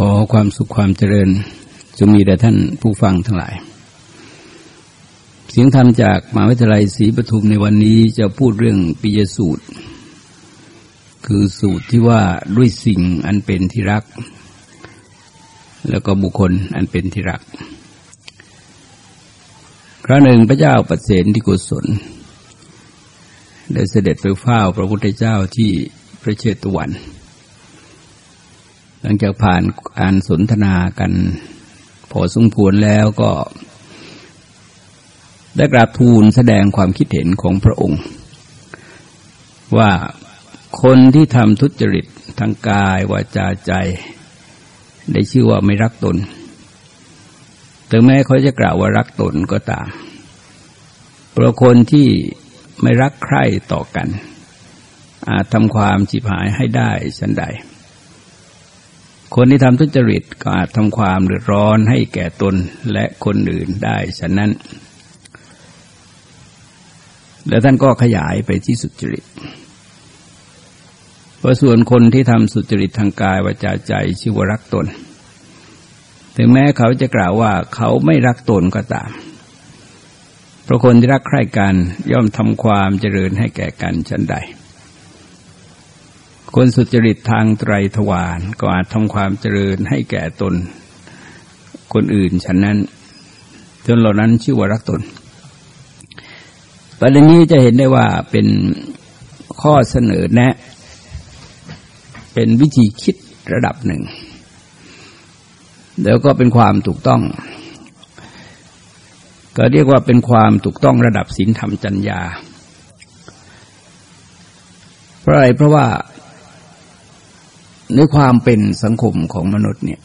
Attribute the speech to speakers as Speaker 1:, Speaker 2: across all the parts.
Speaker 1: ขอความสุขความเจริญจงมีแด่ท่านผู้ฟังทั้งหลาย เสียงธรรมจากมหาวิทยาลัยศรีปทุมในวันนี้จะพูดเรื่องปิยสูตร คือสูตรที่ว่าด้วยสิ่งอันเป็นที่รัก แล้วก็บุคคลอันเป็นที่รัก ครั้งหนึ่งพระเจ้าปเสนที่กุศล ได้เสด็จไปเฝ้าพระพุทธเจ้าที่พระเชตวัน หลังจากผ่านการสนทนากัน พอสมควรแล้วก็ ได้กราบทูลแสดงความคิดเห็นของพระองค์ ว่าคนที่ทำทุจริตทางกายวาจาใจ ได้ชื่อว่าไม่รักตน ถึงแม้เขาจะกล่าวว่ารักตนก็ตามเพราะคนที่ไม่รักใคร่ต่อกัน อาจทำความจิบหายให้ได้ฉันใด คนที่ทำทุจริตก็อาจทำความเดือดร้อนให้แก่ตนและคนอื่นได้ ฉะนั้น แล้วท่านก็ขยายไปที่สุจริตเพราะส่วนคนที่ทำสุจริตทางกายวาจาใจชื่อว่ารักตน ถึงแม้เขาจะกล่าวว่าเขาไม่รักตนก็ตามเพราะคนที่รักใคร่กันย่อมทำความเจริญให้แก่กันฉันใด คนสุจริตทางไตรทวารก็อาจทำความเจริญให้แก่ตน คนอื่นฉะนั้นจนเหล่านั้นชื่อว่ารักตน ประเด็นนี้จะเห็นได้ว่าเป็นข้อเสนอแนะ เป็นวิธีคิดระดับหนึ่ง แล้วก็เป็นความถูกต้อง ก็เรียกว่าเป็นความถูกต้องระดับศีลธรรมจัญญา เพราะอะไรเพราะว่า ในความเป็นสังคมของมนุษย์เนี่ย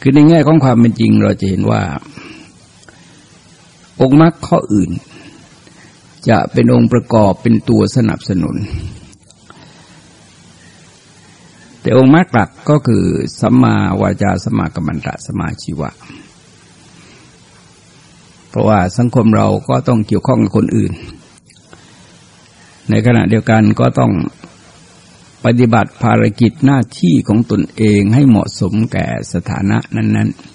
Speaker 1: คือในแง่ของความเป็นจริงเราจะเห็นว่า องค์มรรคข้ออื่น จะเป็นองค์ประกอบเป็นตัวสนับสนุน แต่องค์มรรคหลักก็คือสัมมาวาจาสัมมากัมมันตะสัมมาชีวะ เพราะว่าสังคมเราก็ต้องเกี่ยวข้องกับคนอื่น ในขณะเดียวกันก็ต้อง ปฏิบัติภารกิจหน้าที่ของตนเองให้เหมาะสมแก่สถานะนั้น ๆ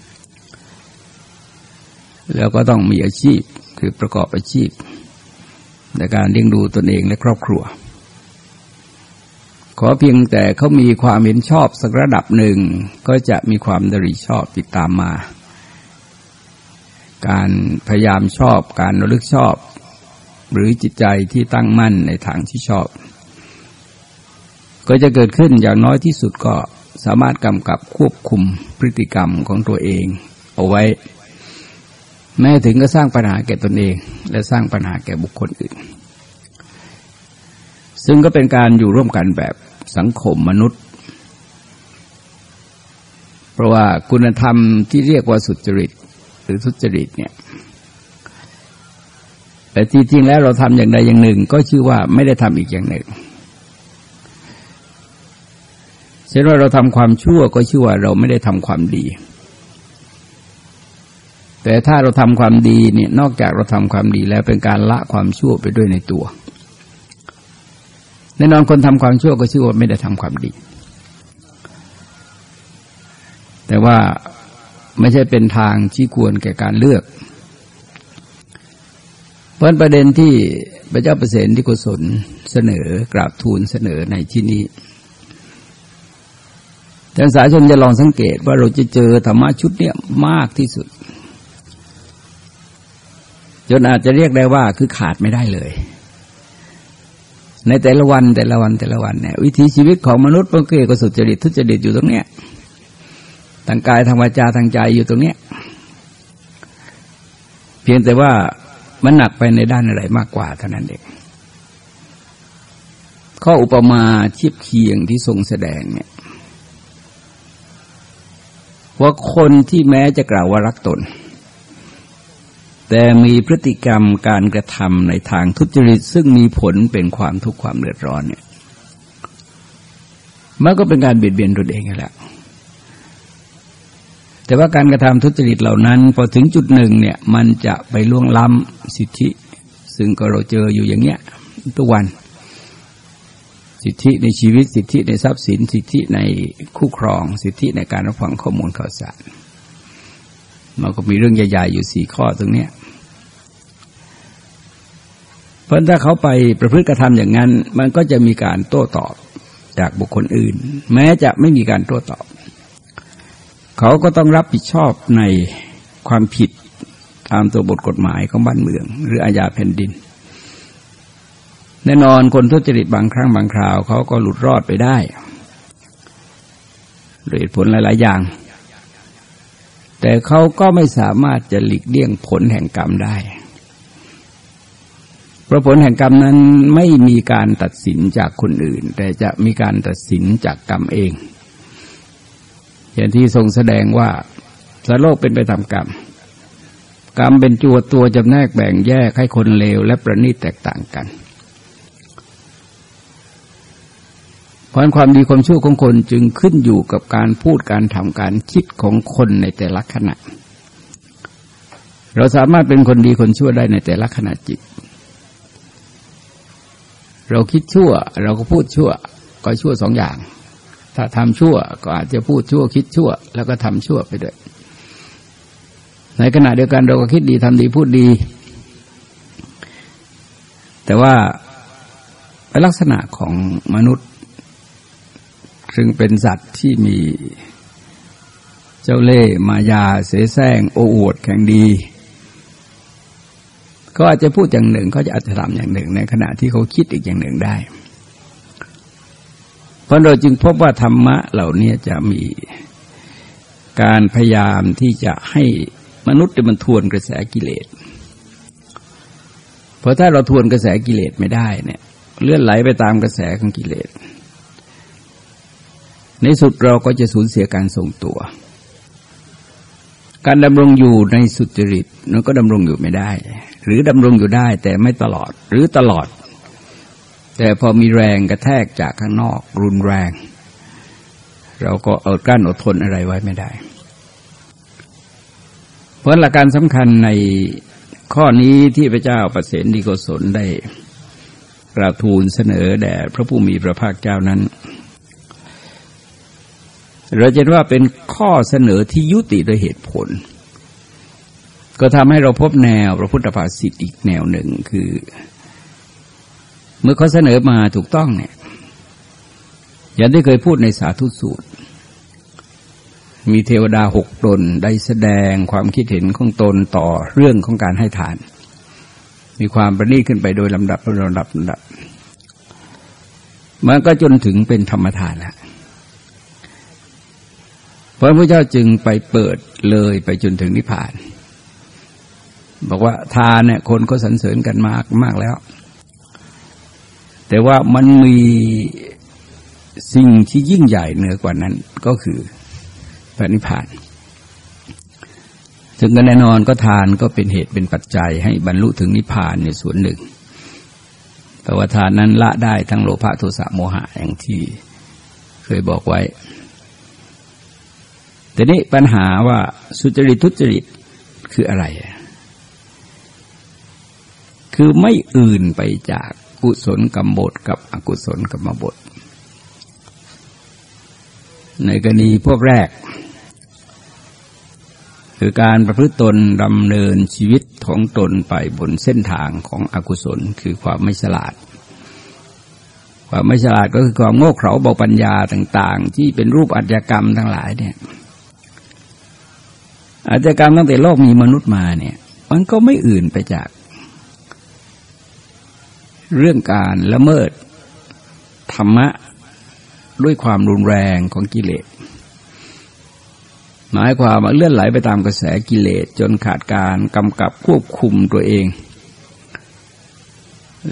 Speaker 1: แล้วก็ต้องมีอาชีพคือประกอบอาชีพ ในการเลี้ยงดูตนเองและครอบครัว ขอเพียงแต่เขามีความเห็นชอบสักระดับหนึ่ง ก็จะมีความดริชอบติดตามมา การพยายามชอบการระลึกชอบ หรือจิตใจที่ตั้งมั่นในทางที่ชอบ ก็จะเกิดขึ้นอย่างน้อยที่สุดก็สามารถกำกับควบคุมพฤติกรรมของตัวเอง เอาไว้ แม้ถึงก็สร้างปัญหาแก่ตนเอง และสร้างปัญหาแก่บุคคลอื่น ซึ่งก็เป็นการอยู่ร่วมกันแบบสังคมมนุษย์ เพราะว่าคุณธรรมที่เรียกว่าสุจริตหรือทุจริตเนี่ยแต่จริงๆแล้วเราทำอย่างใดอย่างหนึ่ง ก็ชื่อว่าไม่ได้ทำอีกอย่างหนึ่ง เช่นว่าเราทำความชั่วก็ชื่อว่าเราไม่ได้ทำความดี แต่ถ้าเราทำความดีเนี่ยนอกจากเราทำความดีแล้วเป็นการละความชั่วไปด้วยในตัวแน่นอนคนทำความชั่วก็ชื่อว่าไม่ได้ทำความดี แต่ว่าไม่ใช่เป็นทางที่ควรแก่การเลือก เพราะประเด็นที่พระเจ้าเปรตที่กุศลเสนอกราบทูลเสนอในที่นี้ ท่านสายชนจะลองสังเกตว่าเราจะเจอธรรมะชุดเนี้ยมากที่สุด จนอาจจะเรียกได้ว่าคือขาดไม่ได้เลย ในแต่ละวันแต่ละวันแต่ละวันเนี่ยวิถีชีวิตของมนุษย์มันเกิดกับสุจริตทุจริตอยู่ตรงเนี้ยทางกายทางวาจาทางใจอยู่ตรงเนี้ยเพียงแต่ว่ามันหนักไปในด้านอะไรมากกว่าเท่านั้นเองข้ออุปมาเทียบเคียงที่ทรงแสดงเนี่ย ว่าคนที่แม้จะกล่าวว่ารักตน แต่มีพฤติกรรมการกระทำในทางทุจริต ซึ่งมีผลเป็นความทุกข์ความเดือดร้อนเนี่ยมันก็เป็นการเบียดเบียนตนเองแหละแต่ว่าการกระทำทุจริตเหล่านั้น พอถึงจุดหนึ่งเนี่ย มันจะไปล่วงล้ำสิทธิ ซึ่งก็เราเจออยู่อย่างเงี้ยทุกวัน สิทธิในชีวิตสิทธิในทรัพย์สิน สิทธิในคู่ครอง สิทธิในการรับฟังข้อมูลข่าวสารมันก็มีเรื่องใหญ่ๆอยู่สี่ข้อตรงเนี้ยเพราะถ้าเขาไปประพฤติกระทำอย่างนั้น มันก็จะมีการโต้ตอบจากบุคคลอื่น แม้จะไม่มีการโต้ตอบ เขาก็ต้องรับผิดชอบในความผิดตามตัวบทกฎหมายของบ้านเมือง หรืออาญาแผ่นดิน แน่นอนคนทุจริตบางครั้งบางคราวเขาก็หลุดรอดไปได้โดยผลหลาย ๆ อย่าง แต่เขาก็ไม่สามารถจะหลีกเลี่ยงผลแห่งกรรมได้ เพราะผลแห่งกรรมนั้นไม่มีการตัดสินจากคนอื่น แต่จะมีการตัดสินจากกรรมเอง อย่างที่ทรงแสดงว่าสโลกเป็นไปตามกรรม กรรมเป็นจัวตัวจำแนกแบ่งแยกให้คนเลวและประณีตแตกต่างกันเพ ราะความดีความชั่วของคนจึงขึ้นอยู่กับการพูดการทำการคิดของคนในแต่ละขณะ เราสามารถเป็นคนดีคนชั่วได้ในแต่ละขณะจิต เราคิดชั่ว เราก็พูดชั่ว ก็ชั่วสองอย่าง ถ้าทำชั่วก็อาจจะพูดชั่วคิดชั่ว แล้วก็ทำชั่วไปด้วย ในขณะเดียวกันเราก็คิดดีทำดีพูดดี แต่ว่าลักษณะของมนุษย์ ซึ่งเป็นสัตว์ที่มีเจ้าเล่ห์มายาเสแสร้งโอ้อวดแข่งดีก็อาจจะพูดอย่างหนึ่งเขาจะอาจจะทำอย่างหนึ่ง ในขณะที่เขาคิดอีกอย่างหนึ่งได้ เพราะเราจึงพบว่าธรรมะเหล่านี้จะมีการพยายามที่จะให้มนุษย์มันทวนกระแสกิเลส เพราะถ้าเราทวนกระแสกิเลสไม่ได้เนี่ย เลื่อนไหลไปตามกระแสของกิเลส ในสุดเราก็จะสูญเสียการทรงตัว การดำรงอยู่ในสุจริตมันก็ดำรงอยู่ไม่ได้ หรือดำรงอยู่ได้แต่ไม่ตลอดหรือตลอด แต่พอมีแรงกระแทกจากข้างนอกรุนแรง เราก็อดกั้นอดทนอะไรไว้ไม่ได้ เพราะหลักการสำคัญในข้อนี้ที่พระเจ้าประเสนดีโกศลได้กราบทูลเสนอแด่พระผู้มีพระภาคเจ้านั้น เราจะว่าเป็นข้อเสนอที่ยุติโดยเหตุผล ก็ทำให้เราพบแนวพระพุทธภาษิตอีกแนวหนึ่งคือ เมื่อเขาเสนอมาถูกต้องเนี่ยอย่างที่เคยพูดในสาธุสูตร มีเทวดาหกตนได้แสดงความคิดเห็นของตนต่อเรื่องของการให้ทาน มีความประณีตขึ้นไปโดยลำดับลำดับลำดับ มันก็จนถึงเป็นธรรมทานแล้ว พราะพุทธเจ้าจึงไปเปิดเลยไปจนถึงนิพพาน บอกว่าทานเนี่ยคนก็สรรเสริญกันมากมากแล้ว แต่ว่ามันมีสิ่งที่ยิ่งใหญ่เหนือกว่านั้นก็คือพระนิพพานถึงกันแน่นอนก็ทานก็เป็นเหตุเป็นปัจจัยให้บรรลุถึงนิพพานในส่วนหนึ่ง แต่ว่าทานนั้นละได้ทั้งโลภะโทสะโมหะอย่างที่เคยบอกไว้ แต่นี้ปัญหาว่าสุจริตทุจริตคืออะไร คือไม่อื่นไปจากกุศลกรรมบทกับอกุศลกรรมบท ในกรณีพวกแรก คือการประพฤติตนดำเนินชีวิตของตนไปบนเส้นทางของอกุศลคือความไม่ฉลาดความไม่ฉลาดก็คือความโง่เขลาเบาปัญญาต่าง ๆ ที่เป็นรูปอัจฉกรรมทั้งหลายเนี่ย อาจกรรมตั้งแต่โลกมีมนุษย์มาเนี่ย มันก็ไม่อื่นไปจาก เรื่องการละเมิด ธรรมะ ด้วยความรุนแรงของกิเลสหมายความว่าเลื่อนไหลไปตามกระแสกิเลสจนขาดการกำกับควบคุมตัวเอง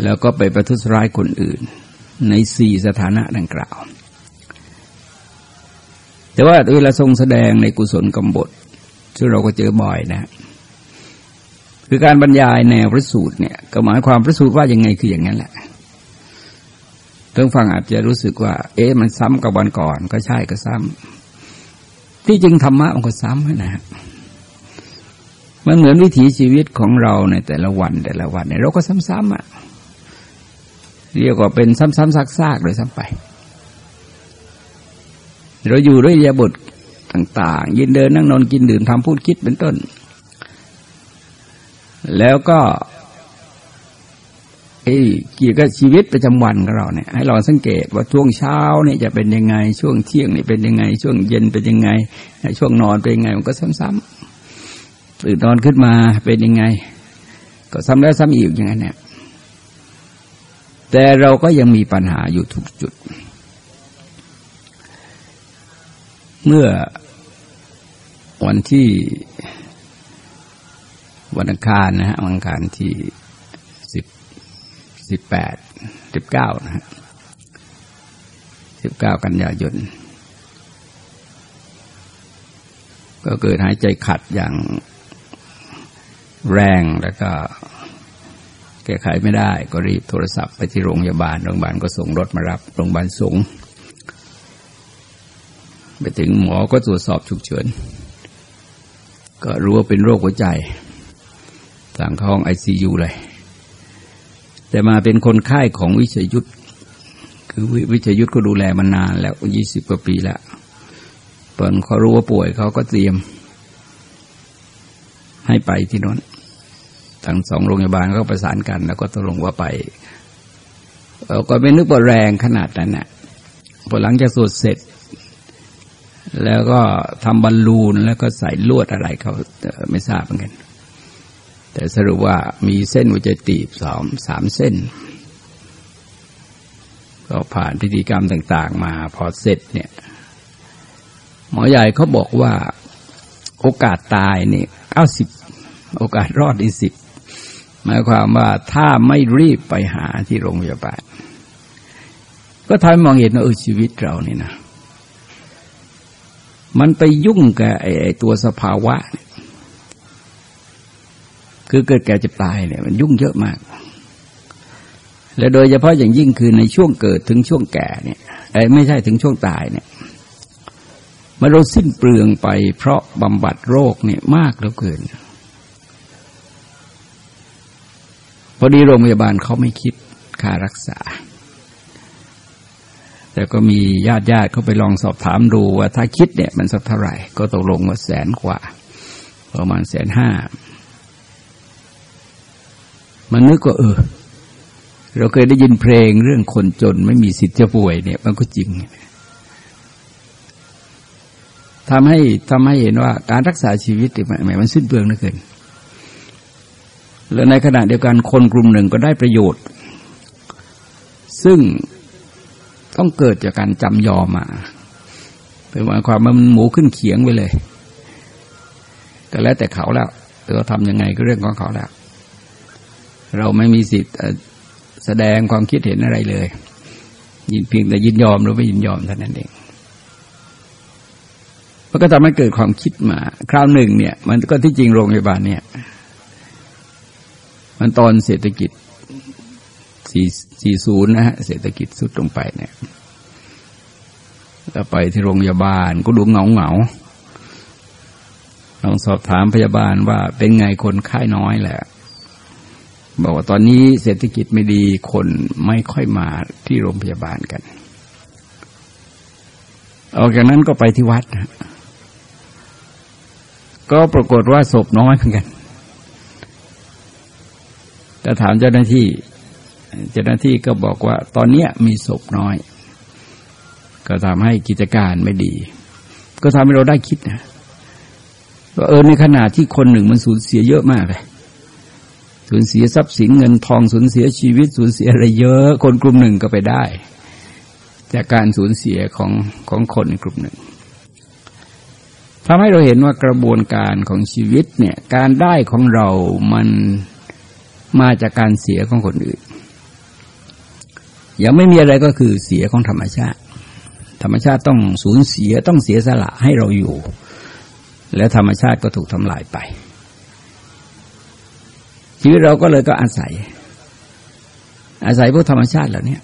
Speaker 1: แล้วก็ไปประทุษร้ายคนอื่น ในสี่สถานะดังกล่าว แต่ว่าเวลาทรงแสดงในกุศลกำบท ซึ่งเราก็เจอบ่อยนะ คือการบรรยายแนวพระสูตรเนี่ย ก็หมายความพระสูตรว่ายังไงคืออย่างนั้นแหละเพิ่งฟังอาจจะรู้สึกว่า เอ๊ะมันซ้ำกับวันก่อน ก็ใช่ก็ซ้ำที่จริงธรรมะมันก็ซ้ำนะมันเหมือนวิถีชีวิตของเราในแต่ละวันแต่ละวันเนี่ยเราก็ซ้ำๆอะเรียกว่าเป็นซ้ำๆซากๆเลยซ้ำไป เราอยู่ด้วยยาบท ต่าง ๆยินเดินนั่งนอนกินดื่มทำพูดคิดเป็นต้น แล้วก็เกี่ยวกับชีวิตประจำวันของเราเนี่ยให้เราสังเกตว่าช่วงเช้าเนี่ยจะเป็นยังไง ช่วงเที่ยงนี่เป็นยังไง ช่วงเย็นเป็นยังไง ช่วงนอนเป็นยังไง มันก็ซ้ำๆตื่นนอนขึ้นมาเป็นยังไง ก็ซ้ำแล้วซ้ำอีกอย่างนั้นเนี่ยแต่เราก็ยังมีปัญหาอยู่ทุกจุด เมื่อ วันที่วันอังคารนะฮะวันอังคารที่สิบสิบแปดสิบเก้านะฮะสิบเก้ากันยายน ก็เกิดหายใจขัดอย่างแรงแล้วก็แก้ไขไม่ได้ ก็รีบโทรศัพท์ไปที่โรงพยาบาลโรงพยาบาลก็ส่งรถมารับโรงพยาบาลสงไปถึงหมอก็ตรวจสอบฉุกเฉิน ก็รู้ว่าเป็นโรคหัวใจสั่งเข้าห้องไอซียูเลย แต่มาเป็นคนไข้ของวิชยุทธคือวิชยุทธก็ดูแลมานานแล้วยี่สิบกว่าปีแล้วตอนเขารู้ว่าป่วยเขาก็เตรียม ให้ไปที่นั้นทั้งสองโรงพยาบาลก็ประสานกัน แล้วก็ตกลงว่าไปเราก็ไม่นึกว่าแรงขนาดนั้นนะพอหลังจากสวดเสร็จ แล้วก็ทำบอลลูนแล้วก็ใส่ลวดอะไรเขาไม่ทราบเหมือนกัน แต่สรุปว่ามีเส้นหัวใจตีบสองสามเส้น ก็ผ่านพิธีกรรมต่าง ๆ มาพอเสร็จเนี่ย หมอใหญ่เขาบอกว่าโอกาสตายนี่เก้าสิบโอกาสรอดอีสิบหมายความว่าถ้าไม่รีบไปหาที่โรงพยาบาลก็ทำให้มองเห็นว่าเออชีวิตเรานี่นะ มันไปยุ่งกับไอ้ตัวสภาวะ คือเกิดแก่เจ็บตายเนี่ย มันยุ่งเยอะมาก และโดยเฉพาะอย่างยิ่งคือในช่วงเกิดถึงช่วงแก่เนี่ยไอ้ไม่ใช่ถึงช่วงตายเนี่ยมันเราสิ้นเปลืองไป เพราะบำบัดโรคเนี่ยมากเหลือเกิน พอดีโรงพยาบาลเขาไม่คิดค่ารักษา แต่ก็มีญาติญาติเขาไปลองสอบถามดูว่าถ้าคิดเนี่ยมันสักเท่าไหร่ ก็ตกลงว่าแสนกว่า ประมาณแสนห้า มันนึกว่าเออ เราเคยได้ยินเพลงเรื่องคนจนไม่มีสิทธิ์จะป่วยเนี่ย มันก็จริงทำให้ทำให้เห็นว่าการรักษาชีวิตเนี่ยมันสิ้นเปลืองเหลือเกินแล้วในขณะเดียวกันคนกลุ่มหนึ่งก็ได้ประโยชน์ ซึ่ง ต้องเกิดจากการจำยอมมาเป็นหมายความว่ามันหมูขึ้นเขียงไปเลย ก็แล้วแต่เขาแล้วแต่เขาทำยังไงก็เรื่องของเขาแล้ว เราไม่มีสิทธิ์แสดงความคิดเห็นอะไรเลย ยินเพียงแต่ยินยอมหรือไม่ยินยอมเท่านั้นเองมันก็ทำให้เกิดความคิดมา คราวหนึ่งเนี่ย มันก็ที่จริงโรงพยาบาลเนี่ย มันตอนเศรษฐกิจ สี่สี่ศูนย์นะฮะเศรษฐกิจสุดลงไปเนี่ยแล้วไปที่โรงพยาบาลก็ดูเหงาเหงาลองสอบถามพยาบาลว่าเป็นไงคนไข้น้อยแหละ บอกว่าตอนนี้เศรษฐกิจไม่ดีคนไม่ค่อยมาที่โรงพยาบาลกันออกจากนั้นก็ไปที่วัด ก็ปรากฏว่าศพน้อยเหมือนกันแต่ถามเจ้าหน้าที่ เจ้าหน้าที่ก็บอกว่า ตอนนี้มีศพน้อย ก็ทำให้กิจการไม่ดี ก็ทำให้เราได้คิดนะว่าเออในขณะที่คนหนึ่งมันสูญเสียเยอะมากเลยสูญเสียทรัพย์สินเงินทองสูญเสียชีวิตสูญเสียอะไรเยอะ คนกลุ่มหนึ่งก็ไปได้ จากการสูญเสียของของคนกลุ่มหนึ่งทำให้เราเห็นว่ากระบวนการของชีวิตเนี่ยการได้ของเรามันมาจากการเสียของคนอื่น ยังไม่มีอะไรก็คือเสียของธรรมชาติ ธรรมชาติต้องสูญเสียต้องเสียสละให้เราอยู่ แล้วธรรมชาติก็ถูกทำลายไป ชีวิตเราก็เลยก็อาศัย อาศัยพวกธรรมชาติเหล่านี้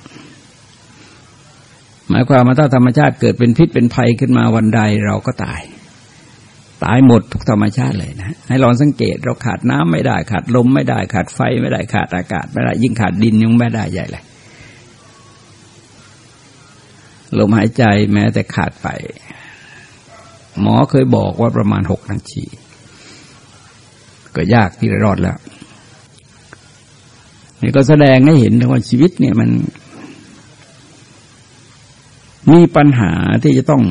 Speaker 1: หมายความว่าถ้าธรรมชาติเกิดเป็นพิษเป็นภัยขึ้นมาวันใดเราก็ตาย ตายหมดทุกธรรมชาติเลยนะ ให้ลองสังเกตเราขาดน้ำไม่ได้ ขาดลมไม่ได้ ขาดไฟไม่ได้ขาดอากาศไม่ได้ยิ่งขาดดินยังไม่ได้ใหญ่เลย ลมหายใจแม้แต่ขาดไป หมอเคยบอกว่าประมาณหกนาที ก็ยากที่จะรอดแล้ว นี่ก็แสดงให้เห็นว่าชีวิตเนี่ยมัน มีปัญหาที่จะต้อง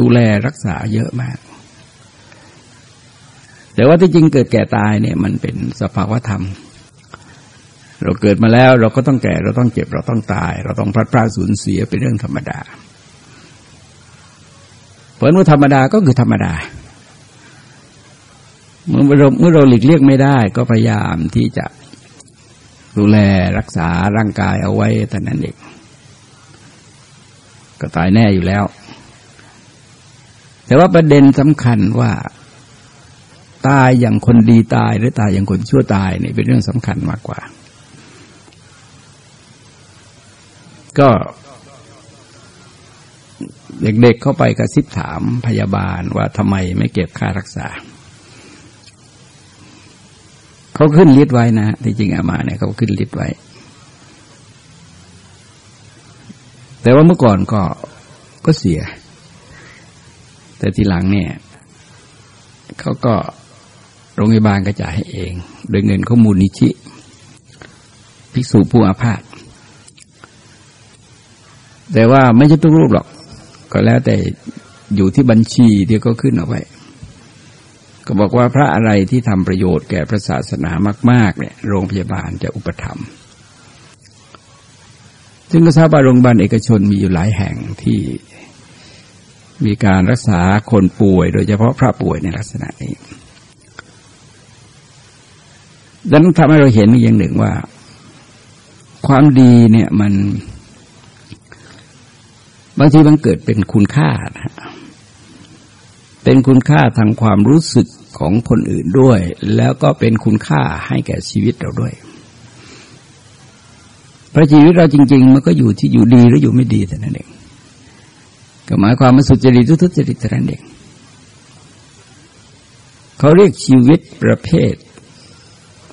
Speaker 1: ดูแลรักษาเยอะมาก แต่ว่าที่จริงเกิดแก่ตายเนี่ย มันเป็นสภาวธรรม เราเกิดมาแล้วเราก็ต้องแก่เราต้องเจ็บเราต้องตาย เราต้องพลัดพรากสูญเสียเป็นเรื่องธรรมดาเพราะว่าธรรมดาก็คือธรรมดา เมื่อเราเมื่อเราหลีกเลี่ยงไม่ได้ ก็พยายามที่จะดูแลรักษาร่างกายเอาไว้แต่นั้นเองก็ตายแน่อยู่แล้ว แต่ว่าประเด็นสำคัญว่า ตายอย่างคนดีตายหรือตายอย่างคนชั่วตายเนี่ยเป็นเรื่องสำคัญมากกว่า ก็เด็กๆเข้าไปกระซิบถามพยาบาลว่าทำไมไม่เก็บค่ารักษา เขาขึ้นลิ์ไว้นะที่จริงอามาเนี่ยเขาขึ้นลิ์ไว้ แต่ว่าเมื่อก่อนก็ก็เสีย แต่ทีหลังเนี่ยเขาก็โรงพยาบาลกระจายให้เอง โดยเงินข้อมูลนิชิภิกษุผู้อาพาธ แต่ว่าไม่ใช่ทุกรูปหรอก ก็แล้วแต่อยู่ที่บัญชีที่เขาขึ้นเอาไว้ ก็บอกว่าพระอะไรที่ทำประโยชน์แก่พระศาสนามาก ๆ เนี่ย โรงพยาบาลจะอุปถัมภ์ซึ่งก็ทราบว่าโรงพยาบาลเอกชนมีอยู่หลายแห่งที่มีการรักษาคนป่วย โดยเฉพาะพระป่วยในลักษณะนี้ดังนั้นทำให้เราเห็นอย่างหนึ่งว่า ความดีเนี่ยมัน บางทีมันเกิดเป็นคุณค่านะเป็นคุณค่าทางความรู้สึกของคนอื่นด้วย แล้วก็เป็นคุณค่าให้แก่ชีวิตเราด้วยพระชีวิตเราจริง ๆ มันก็อยู่ที่อยู่ดีหรืออยู่ไม่ดีแต่นั้นเองก็หมายความว่าสุจริตทุจริตแต่นั้นเองเขาเรียกชีวิตประเภท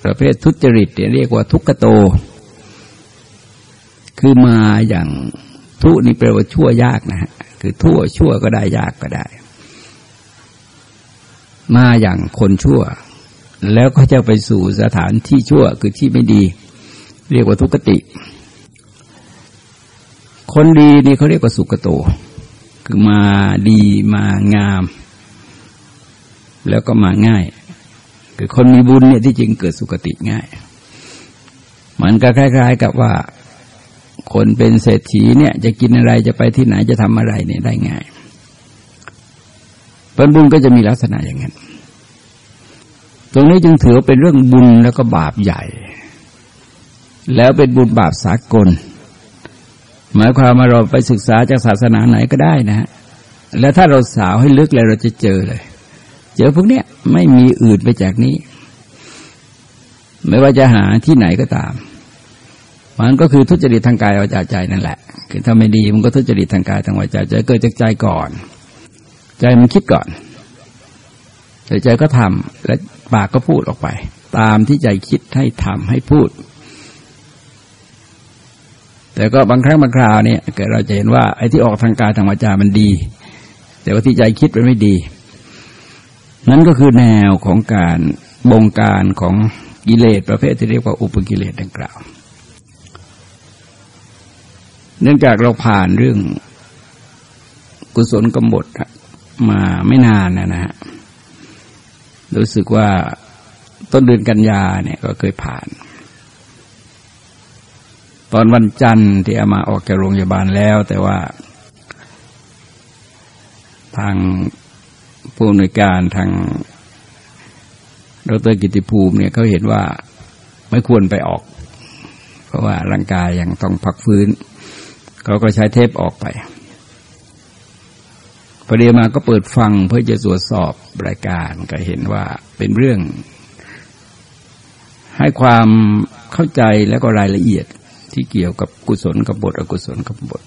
Speaker 1: ประเภททุจริตเรียกว่าทุกขโต คือมาอย่าง ทุนี่แปลว่าชั่วยากนะฮะคือทั่วชั่วก็ได้ยากก็ได้ มาอย่างคนชั่ว แล้วก็จะไปสู่สถานที่ชั่วคือที่ไม่ดี เรียกว่าทุกติ คนดีนี่เขาเรียกว่าสุกโต คือมาดีมางาม แล้วก็มาง่าย คือคนมีบุญเนี่ยที่จริงเกิดสุกติง่าย มันก็คล้าย ๆ กับว่า คนเป็นเศรษฐีเนี่ย จะกินอะไรจะไปที่ไหนจะทำอะไรเนี่ยได้ง่ายผลบุญก็จะมีลักษณะอย่างนั้น ตรงนี้จึงถือเป็นเรื่องบุญแล้วก็บาปใหญ่ แล้วเป็นบุญบาปสากล หมายความว่าเราไปศึกษาจากศาสนาไหนก็ได้นะฮะแล้วถ้าเราสาวให้ลึกเลยเราจะเจอเลย เจอพวกเนี้ยไม่มีอื่นไปจากนี้ ไม่ว่าจะหาที่ไหนก็ตาม มันก็คือทุจริตทางกายวาจาใจนั่นแหละ คือถ้าไม่ดีมันก็ทุจริตทางกายทางวาจาใจเกิดจากใจก่อน ใจมันคิดก่อนแต่ใจก็ทำและปากก็พูดออกไป ตามที่ใจคิดให้ทำให้พูด แต่ก็บางครั้งบางคราวเนี่ยเกิดเราจะเห็นว่าไอ้ที่ออกทางกายทางวาจามันดี แต่ว่าที่ใจคิดมันไม่ดี นั่นก็คือแนวของการบงการของกิเลสประเภทที่เรียกว่าอุปกิเลสดังกล่าว เนื่องจากเราผ่านเรื่องกุศลกำบดมาไม่นานนะฮะรู้สึกว่าต้นเดือนกันยาเนี่ยก็เคยผ่าน ตอนวันจันทร์ที่อามาออกจากโรงพยาบาลแล้ว แต่ว่า ทางผู้อำนวยการทางดรกิติภูมิเนี่ยเขาเห็นว่าไม่ควรไปออก เพราะว่าร่างกายยังต้องพักฟื้น เขาก็ใช้เทปออกไปพอดีมาก็เปิดฟังเพื่อจะตรวจสอบรายการก็เห็นว่าเป็นเรื่อง ให้ความเข้าใจแล้วก็รายละเอียดที่เกี่ยวกับกุศลกับบท อกุศลกับบท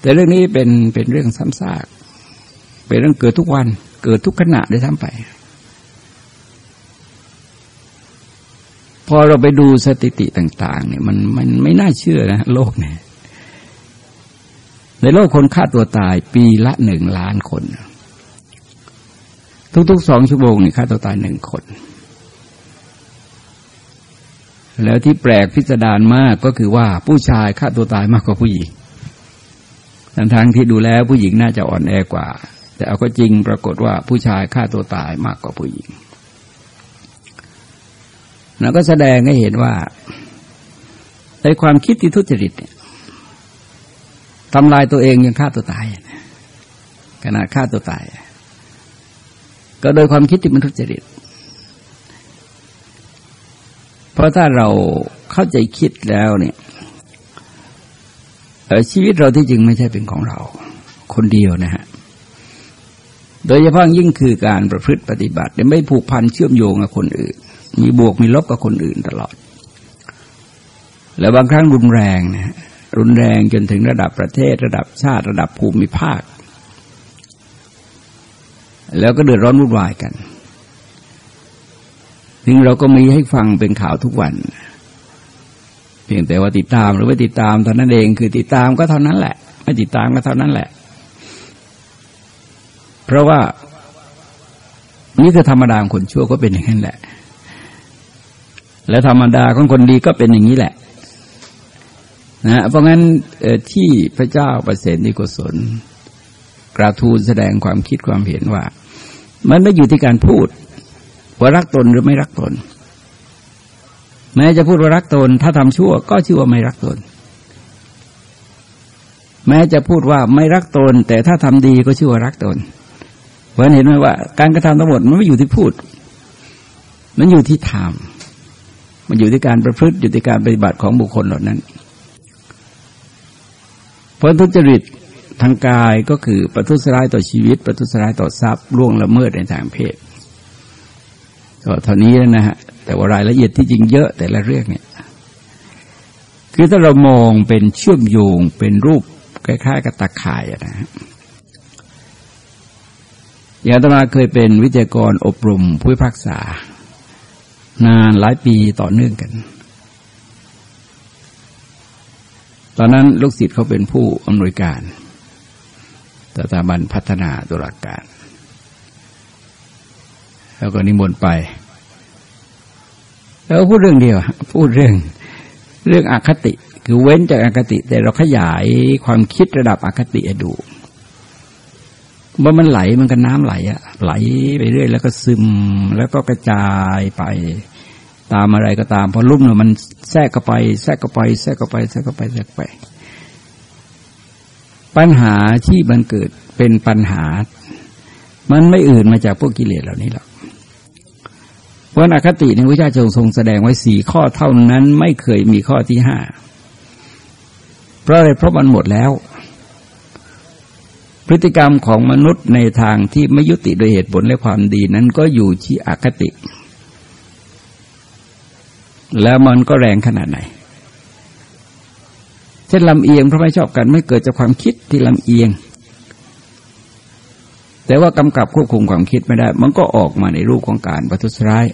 Speaker 1: แต่เรื่องนี้เป็นเป็นเรื่องซ้ำซากเป็นเรื่องเกิดทุกวัน เกิดทุกขณะได้ทั้งไป พอเราไปดูสถิติต่าง ๆ เนี่ย มันมันไม่น่าเชื่อนะโลกเนี่ยในโลกคนฆ่าตัวตายปีละหนึ่งล้านคน ทุกๆสองชั่วโมงนี่ฆ่าตัวตายหนึ่งคน แล้วที่แปลกพิสดารมากก็คือว่าผู้ชายฆ่าตัวตายมากกว่าผู้หญิงทั้งทางที่ดูแล้วผู้หญิงน่าจะอ่อนแอกว่า แต่เอาก็จริงปรากฏว่าผู้ชายฆ่าตัวตายมากกว่าผู้หญิง แล้วก็แสดงให้เห็นว่าในความคิดที่ทุจริตเนี่ยทำลายตัวเองยังฆ่าตัวตายขนาดฆ่าตัวตาย ก็โดยความคิดที่มันทุจริต เพราะถ้าเราเข้าใจคิดแล้วเนี่ยชีวิตเราที่จริงไม่ใช่เป็นของเรา คนเดียวนะฮะโดยเฉพาะยิ่งคือการประพฤติปฏิบัติไม่ผูกพันเชื่อมโยงกับคนอื่น มีบวกมีลบกับคนอื่นตลอด แล้วบางครั้งรุนแรงนะรุนแรงจนถึงระดับประเทศ ระดับชาติระดับภูมิภาค แล้วก็เดือดร้อนวุ่นวายกันถึงเราก็มีให้ฟังเป็นข่าวทุกวัน เพียงแต่ว่าติดตามหรือไม่ติดตามเท่านั้นเองคือติดตามก็เท่านั้นแหละ ไม่ติดตามก็เท่านั้นแหละ เพราะว่านี่คือธรรมดาของคนชั่วก็เป็นอย่างนั้นแหละ และธรรมดาของคนดีก็เป็นอย่างนี้แหละนะเพราะงั้นที่พระเจ้าประเสริฐนิโกศลกราทูลแสดงความคิดความเห็นว่า มันไม่อยู่ที่การพูด ว่ารักตนหรือไม่รักตน แม้จะพูดว่ารักตน ถ้าทำชั่วก็ชื่อว่าไม่รักตน แม้จะพูดว่าไม่รักตน แต่ถ้าทำดีก็ชื่อว่ารักตนเพราะเห็นไหมว่า การกระทำทั้งหมดมันไม่อยู่ที่พูด มันอยู่ที่ทำ มันอยู่ที่การประพฤติอยู่ที่การปฏิบัติของบุคคลเหล่านั้น เพราะทุจริตทางกายก็คือประทุษร้ายต่อชีวิต ประทุษร้ายต่อทรัพย์ล่วงละเมิดในทางเพศก็เท่านี้นะฮะแต่ว่ารายละเอียดที่จริงเยอะแต่ละเรื่องเนี่ย คือถ้าเรามองเป็นเชื่อมโยงเป็นรูปคล้ายๆกับตาข่ายนะฮะอย่างตมาเคยเป็นวิทยากรอบรมผู้พิพากษา นานหลายปีต่อเนื่องกัน ตอนนั้นลูกศิษย์เขาเป็นผู้อำนวยการสถาบันพัฒนาตุลาการ แล้วก็นิมนต์ไป แล้วพูดเรื่องเดียว พูดเรื่องเรื่องอคติ คือเว้นจากอคติ แต่เราขยายความคิดระดับอคติดู ว่ามันไหลมันก็น้ำไหลอะไหลไปเรื่อยแล้วก็ซึมแล้วก็กระจายไป ตามอะไรก็ตาม พอลุ่มเนี่ยมันแทรกเข้าไป แทรกเข้าไป แทรกเข้าไปแทรกเข้าไปแทรกไป ปัญหาที่มันเกิดเป็นปัญหา มันไม่อื่นมาจากพวกกิเลสเหล่านี้หรอกเพราะอคติในพระเจ้าทรงแสดงไว้สี่ข้อเท่านั้นไม่เคยมีข้อที่ห้าเพราะอะไรเพราะมันหมดแล้ว พฤติกรรมของมนุษย์ในทางที่ไม่ยุติโดยเหตุผลและความดีนั้นก็อยู่ที่อคติ แล้วมันก็แรงขนาดไหน เช่นลำเอียงเพราะไม่ชอบกันไม่เกิดจากความคิดที่ลำเอียง แต่ว่ากำกับควบคุมความคิดไม่ได้ มันก็ออกมาในรูปของการประทุษร้าย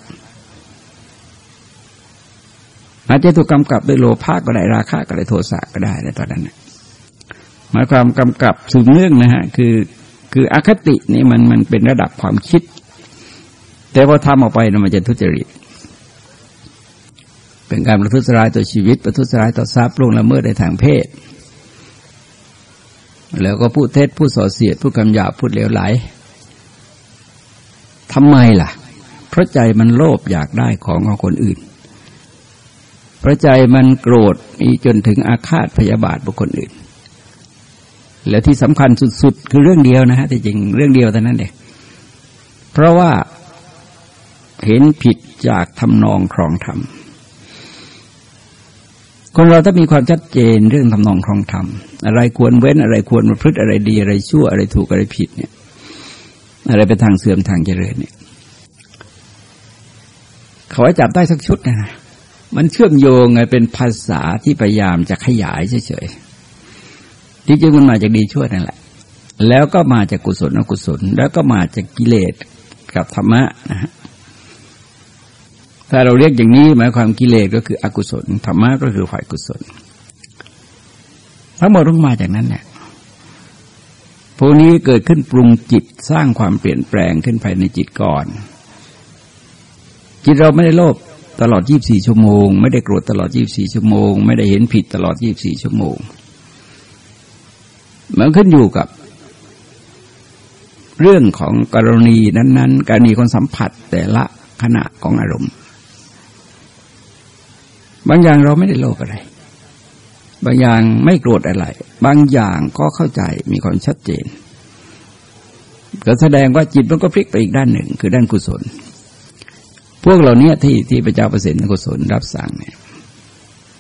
Speaker 1: อาจจะถูกกำกับด้วยโลภะก็ได้ราคะก็ได้โทสะก็ได้ในตอนนั้น หมายความกำกับสืบเนื่องนะฮะคือคืออคตินี่มันมันเป็นระดับความคิด แต่พอทำออกไปมันจะทุจริต เป็นการประทุษร้ายต่อชีวิต ประทุษร้ายต่อทรัพย์ล่วงละเมิดในทางเพศ แล้วก็พูดเท็จพูดส่อเสียดพูดคำหยาบพูดเลวไหลทำไมล่ะ เพราะใจมันโลภอยากได้ของของคนอื่น เพราะใจมันโกรธมีจนถึงอาฆาตพยาบาทบุคคลอื่น และที่สำคัญสุด ๆ คือเรื่องเดียวนะฮะที่จริงเรื่องเดียวแต่นั้นเองเพราะว่าเห็นผิดจากทำนองครองธรรมคนเราถ้ามีความชัดเจนเรื่องทำนองครองธรรมอะไรควรเว้นอะไรควรประพฤติอะไรดีอะไรชั่วอะไรถูกอะไรผิดเนี่ย อะไรเป็นทางเสื่อมทางเจริญเนี่ยเขาให้จับได้สักชุดนะมันเชื่อมโยงไงเป็นภาษาที่พยายามจะขยายเฉยๆ ที่จริงมันมาจากดีชั่วนั่นแหละ แล้วก็มาจากกุศลอกุศล แล้วก็มาจากกิเลสกับธรรมะนะฮะถ้าเราเรียกอย่างนี้หมายความกิเลสก็คืออกุศลธรรมะก็คือฝ่ายกุศล ทั้งหมดต้องมาจากนั้นแหละพวกนี้เกิดขึ้นปรุงจิตสร้างความเปลี่ยนแปลงขึ้นภายในจิตก่อน จิตเราไม่ได้โลภตลอด 24 ชั่วโมง ไม่ได้โกรธตลอด 24 ชั่วโมง ไม่ได้เห็นผิดตลอด 24 ชั่วโมง มันขึ้นอยู่กับ เรื่องของกรณีนั้น ๆ กรณีคนสัมผัสแต่ละขณะของอารมณ์ บางอย่างเราไม่ได้โลภอะไร บางอย่างไม่โกรธอะไร บางอย่างก็เข้าใจมีความชัดเจนก็แสดงว่าจิตมันก็พลิกไปอีกด้านหนึ่ง คือด้านกุศล พวกเหล่านี้ที่ที่พระเจ้าประสิทธิ์กุศลรับสั่งเนี่ย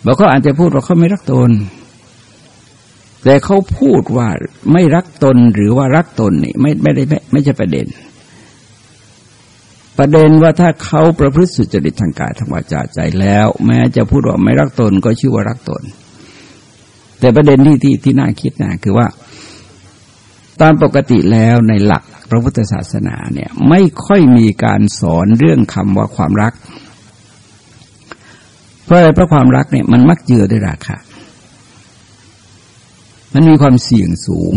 Speaker 1: บอกเขาอาจจะพูดว่าเขาไม่รักตน แต่เขาพูดว่าไม่รักตนหรือว่ารักตนนี่ไม่ไม่ได้ไม่ไม่ใช่ประเด็น ประเด็นว่าถ้าเขาประพฤติสุจริตทางกายทางวาจาใจแล้ว แม้จะพูดว่าไม่รักตนก็ชื่อว่ารักตน แต่ประเด็นที่ที่ที่น่าคิดนะคือว่า ตามปกติแล้วในหลักพระพุทธศาสนาเนี่ยไม่ค่อยมีการสอนเรื่องคำว่าความรัก เพราะอะไรเพราะความรักเนี่ยมันมักเจือด้วยราคา มันมีความเสี่ยงสูง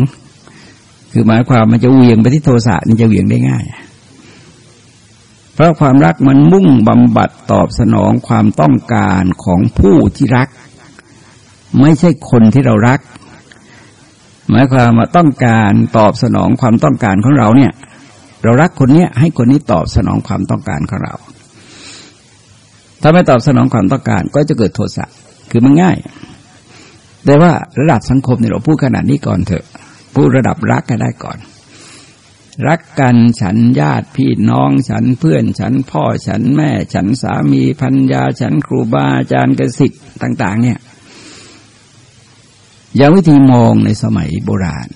Speaker 1: คือหมายความมันจะเวียงไปที่โทสะนี่จะเวียงได้ง่าย เพราะความรักมันมุ่งบำบัดตอบสนองความต้องการของผู้ที่รัก ไม่ใช่คนที่เรารัก หมายความว่าต้องการตอบสนองความต้องการของเราเนี่ย เรารักคนเนี้ยให้คนนี้ตอบสนองความต้องการของเรา ถ้าไม่ตอบสนองความต้องการก็จะเกิดโทสะคือมันง่าย แต่ว่าระดับสังคมเนี่ยเราพูดขนาดนี้ก่อนเถอะ พูดระดับรักกันได้ก่อน รักกันฉันญาติพี่น้องฉันเพื่อนฉันพ่อฉันแม่ ฉันสามีพันยาฉันครูบาอาจารย์กสิทธ์ต่าง ๆ เนี่ยอย่างวิธีมองในสมัยโบราณ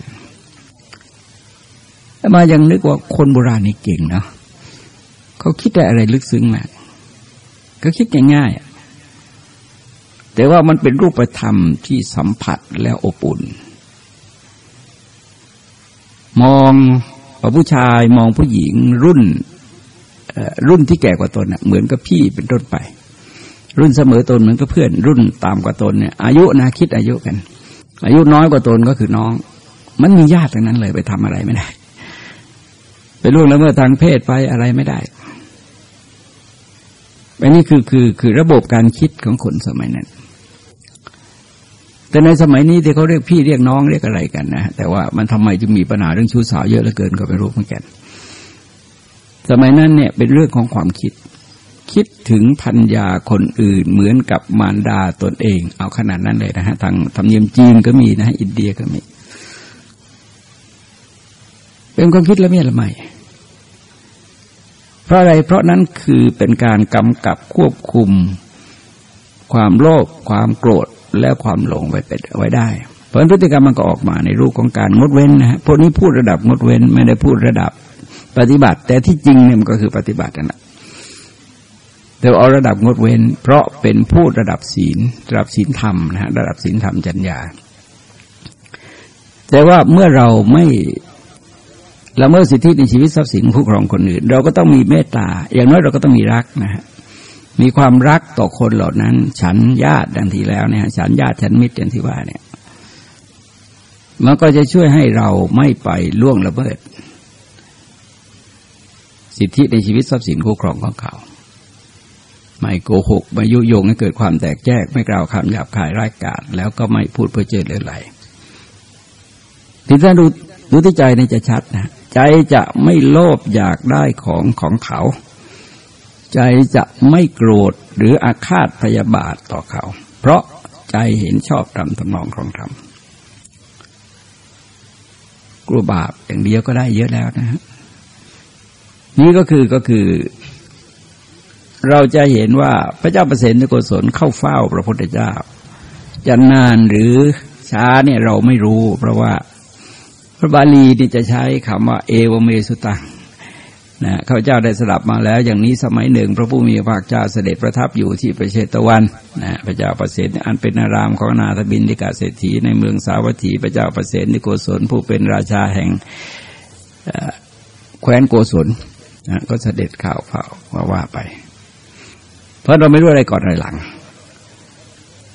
Speaker 1: มายังนึกว่าคนโบราณนี่เก่งเนาะเขาคิดแต่อะไรลึกซึ้งมากก็คิดง่ายๆ แต่ว่ามันเป็นรูปธรรมที่สัมผัสแล้วอบอุ่น มองผู้ชายมองผู้หญิงรุ่นรุ่นที่แก่กว่าตนเหมือนกับพี่เป็นต้นไป รุ่นเสมอตนเหมือนกับเพื่อน รุ่นตามกว่าตนเนี่ยอายุนะคิดอายุกัน อายุน้อยกว่าตนก็คือน้อง มันมีญาติทั้งนั้นเลยไปทำอะไรไม่ได้ ไปล่วงละเมิดทางเพศไปอะไรไม่ได้อันนี้คือคือคือระบบการคิดของคนสมัยนั้น แต่ในสมัยนี้ที่เขาเรียกพี่เรียกน้องเรียกอะไรกันนะแต่ว่ามันทำไมจึงมีปัญหาเรื่องชู้สาวเยอะเหลือเกินก็ไม่รู้เหมือนกัน สมัยนั้นเนี่ยเป็นเรื่องของความคิด คิดถึงพัญญาคนอื่นเหมือนกับมารดาตนเอง เอาขนาดนั้นเลยนะฮะทางธรรมเนียมจีนก็มีนะ อินเดียก็มี เป็นความคิดละเมียดละไมเพราะอะไรเพราะนั้นคือเป็นการกำกับควบคุม ความโลภความโกรธ และความหลงไว้เป็นไว้ได้ เพราะพฤติกรรมมันก็ออกมาในรูปของการงดเว้นนะฮะพวกนี้พูดระดับงดเว้นไม่ได้พูดระดับปฏิบัติ แต่ที่จริงเนี่ยมันก็คือปฏิบัตินั่นแหละแต่เอาระดับงดเว้น เพราะเป็นผู้ระดับศีลระดับศีลธรรมนะฮะระดับศีลธรรมจัญญา แต่ว่าเมื่อเราไม่ละเมิดสิทธิในชีวิตทรัพย์สินผู้ครองคนอื่น เราก็ต้องมีเมตตา อย่างน้อยเราก็ต้องมีรักนะฮะ มีความรักต่อคนเหล่านั้น ฉันญาติดังที่แล้วเนี่ยฉันญาติฉันมิตรอย่างที่ว่าเนี่ย มันก็จะช่วยให้เราไม่ไปล่วงละเมิด สิทธิในชีวิตทรัพย์สินคู่ครองของเขาไม่โกหกไม่ยุยงให้เกิดความแตกแยกไม่กล่าวคำหยาบคายร้ายกาจแล้วก็ไม่พูดเพื่อเจริญไหลที่ท่านดูดูที่ใจนี่จะชัดนะใจจะไม่โลภอยากได้ของของเขา ใจจะไม่โกรธหรืออาฆาตพยาบาทต่อเขา เพราะใจเห็นชอบตามตำนองของธรรมกลัวบาปอย่างเดียวก็ได้เยอะแล้วนะฮะนี่ก็คือก็คือ เราจะเห็นว่าพระเจ้าประเสนโกศลเข้าเฝ้าพระพุทธเจ้าจะนานหรือช้าเนี่ยเราไม่รู้ เพราะว่าพระบาลีนี่จะใช้คำว่า เอวเมสุตัง นะข้าพเจ้าได้สลับมาแล้ว อย่างนี้สมัยหนึ่ง พระผู้มีพระภาคเจ้าเสด็จประทับอยู่ที่ประเชตวันนะพระเจ้าประเสฐอันเป็นอารามของนาถบินทิกาเศรษฐีในเมืองสาวัตถีพระเจ้าประเสฐนิโกศลผู้เป็นราชาแห่งแคว้นโกศลนะก็เสด็จข่าวเฝ้าว่าว่าไป เพราะเราไม่รู้อะไรก่อนอะไรหลัง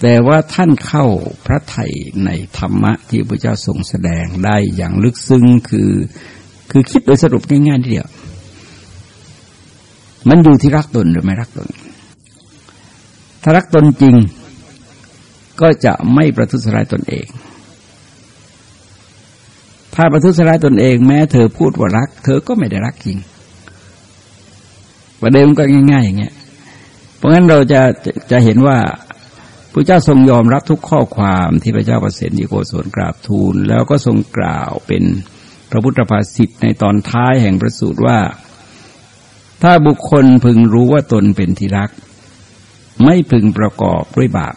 Speaker 1: แต่ว่าท่านเข้าพระไถ่ในธรรมะที่พระเจ้าทรงแสดงได้อย่างลึกซึ้งคือคือคิดโดยสรุปง่ายๆทีเดียว มันอยู่ที่รักตนหรือไม่รักตน ถ้ารักตนจริง ก็จะไม่ประทุษร้ายตนเอง ถ้าประทุษร้ายตนเอง แม้เธอพูดว่ารัก เธอก็ไม่ได้รักจริง ประเด็นก็ง่าย ๆ อย่างเงี้ย เพราะงั้นเราจะจะเห็นว่าพระเจ้าทรงยอมรับทุกข้อความที่พระเจ้าประสิทธิโกศลกราบทูล แล้วก็ทรงกล่าวเป็นพระพุทธภาษิตในตอนท้ายแห่งพระสูตรว่า ถ้าบุคคลพึงรู้ว่าตนเป็นที่รัก ไม่พึงประกอบด้วยบาป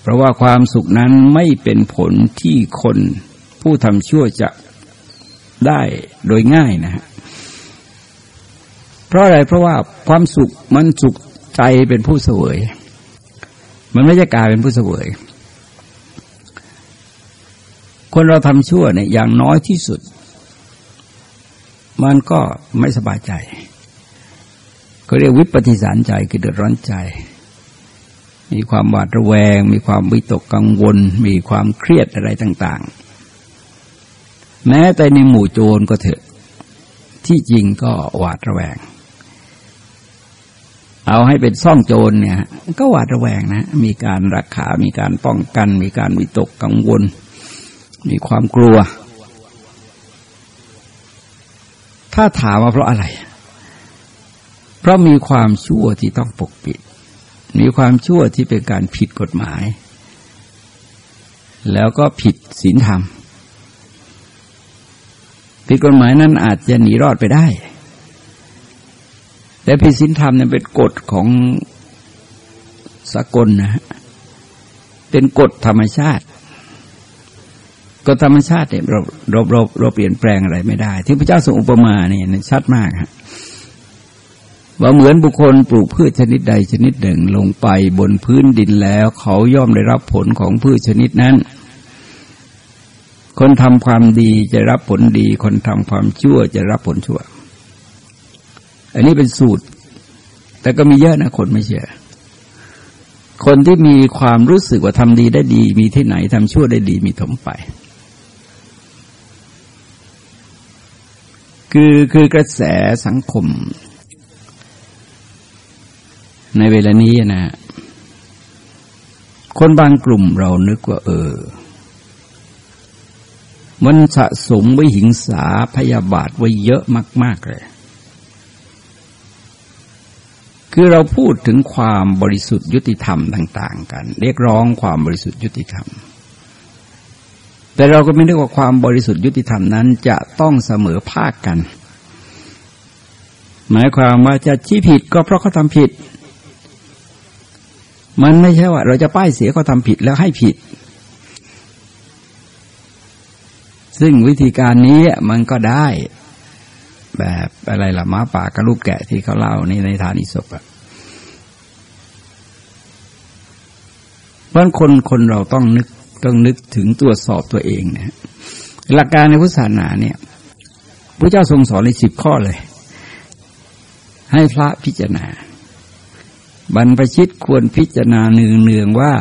Speaker 1: เพราะว่าความสุขนั้นไม่เป็นผลที่คนผู้ทำชั่วจะได้โดยง่ายนะฮะ เพราะอะไรเพราะว่าความสุขมันสุขใจเป็นผู้เสวย มันไม่ใช่กายเป็นผู้เสวย คนเราทำชั่วเนี่ยอย่างน้อยที่สุด มันก็ไม่สบายใจ เขาเรียกวิปฏิสารใจคือเดือดร้อนใจ มีความหวาดระแวง มีความวิตกกังวล มีความเครียดอะไรต่าง ๆ แม้แต่ในหมู่โจรก็เถอะ ที่จริงก็หวาดระแวง เอาให้เป็นซ่องโจรเนี่ยก็หวาดระแวงนะ มีการรักษามีการป้องกัน มีการวิตกกังวล มีความกลัว ถ้าถามว่าเพราะอะไร เพราะมีความชั่วที่ต้องปกปิด มีความชั่วที่เป็นการผิดกฎหมาย แล้วก็ผิดศีลธรรม ผิดกฎหมายนั้นอาจจะหนีรอดไปได้ แต่ผิดศีลธรรมเนี่ยเป็นกฎของสากลนะฮะเป็นกฎธรรมชาติกฎธรรมชาติเนี่ยเราเราเราเราเปลี่ยนแปลงอะไรไม่ได้ ที่พระเจ้าทรงอุปมาเนี่ยชัดมากฮะ ว่าเหมือนบุคคลปลูกพืชชนิดใดชนิดหนึ่งลงไปบนพื้นดินแล้ว เขาย่อมได้รับผลของพืชชนิดนั้น คนทำความดีจะรับผลดี คนทำความชั่วจะรับผลชั่ว อันนี้เป็นสูตร แต่ก็มีเยอะนะคนไม่เชื่อ คนที่มีความรู้สึกว่าทำดีได้ดี มีที่ไหนทำชั่วได้ดีมีถมไปคือคือกระแสสังคม ในเวลานี้นะ คนบางกลุ่มเรานึกว่า เออ มันสะสมไว้หิงสาพยาบาทไว้เยอะมาก ๆ เลย คือเราพูดถึงความบริสุทธิ์ยุติธรรมต่าง ๆ กัน เรียกร้องความบริสุทธิ์ยุติธรรม แต่เราก็ไม่ได้ว่าความบริสุทธิ์ยุติธรรมนั้น จะต้องเสมอภาคกัน หมายความว่าจะชี้ผิดก็เพราะเขาทำผิด มันไม่ใช่ว่าเราจะป้ายเสียเขาทำผิดแล้วให้ผิด ซึ่งวิธีการนี้มันก็ได้ แบบอะไรล่ะม้าป่ากระลูกแกะที่เขาเล่าในในทานิศพอะเพราะคนคนเราต้องนึกต้องนึกถึงตรวจสอบตัวเองนะหลักการในพุทธศาสนาเนี่ยพระเจ้าทรงสอนในสิบข้อเลย ให้พระพิจารณา บรรพชิตควรพิจารณาเนืองๆว่า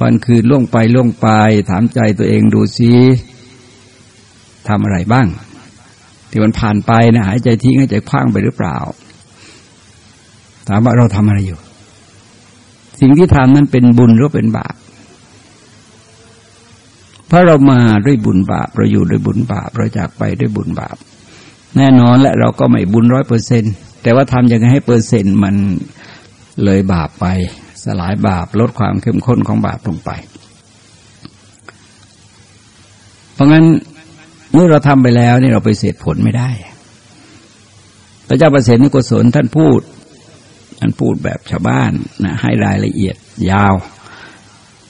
Speaker 1: วันคืนล่วงไปล่วงไป ถามใจตัวเองดูซิทำอะไรบ้าง ที่มันผ่านไปนะหายใจทิ้งหายใจคว้างไปหรือเปล่า ถามว่าเราทำอะไรอยู่ สิ่งที่ทำนั้นเป็นบุญหรือเป็นบาปเพราะเรามาด้วยบุญบาปเราอยู่ด้วยบุญบาปเราจากไปด้วยบุญบาป แน่นอนและเราก็ไม่บุญร้อยเปอร์เซ็นต์ แต่ว่าทำยังไงให้เปอร์เซ็นต์มันเลยบาปไป สลายบาปลดความเข้มข้นของบาปลงไป เพราะงั้นเมื่อเราทำไปแล้วนี่เราไปเสดผลไม่ได้ พระเจ้าประเสริฐนิโกศลท่านพูดท่านพูดแบบชาวบ้านนะให้รายละเอียดยาว